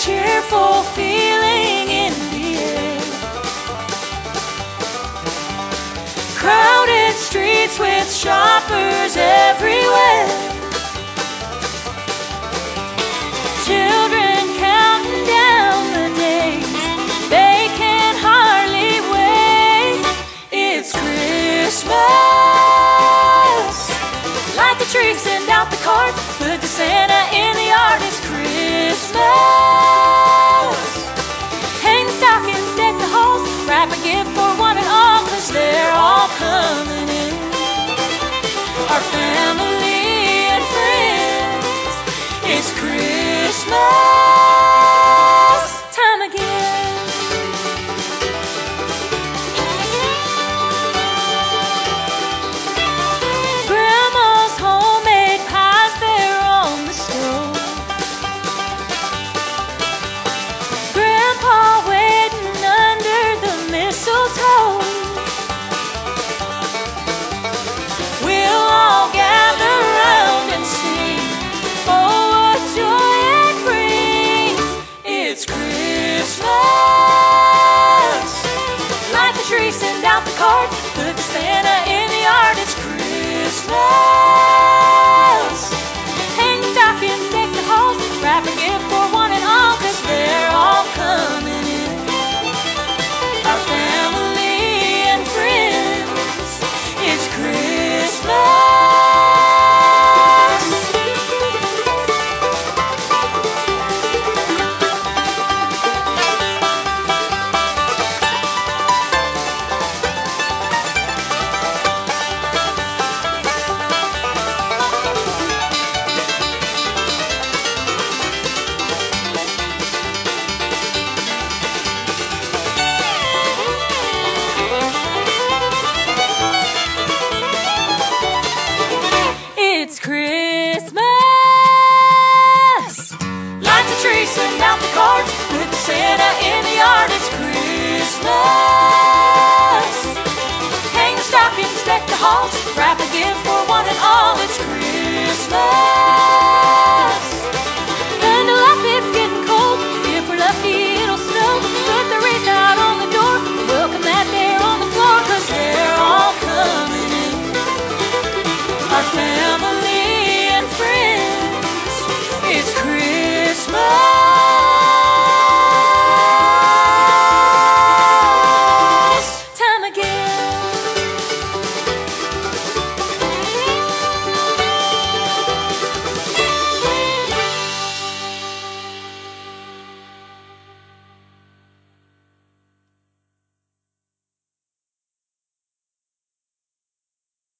cheerful feeling in the air. Crowded streets with shine. They're all coming in. Racing out the car with Santa in the yard. It's Christmas.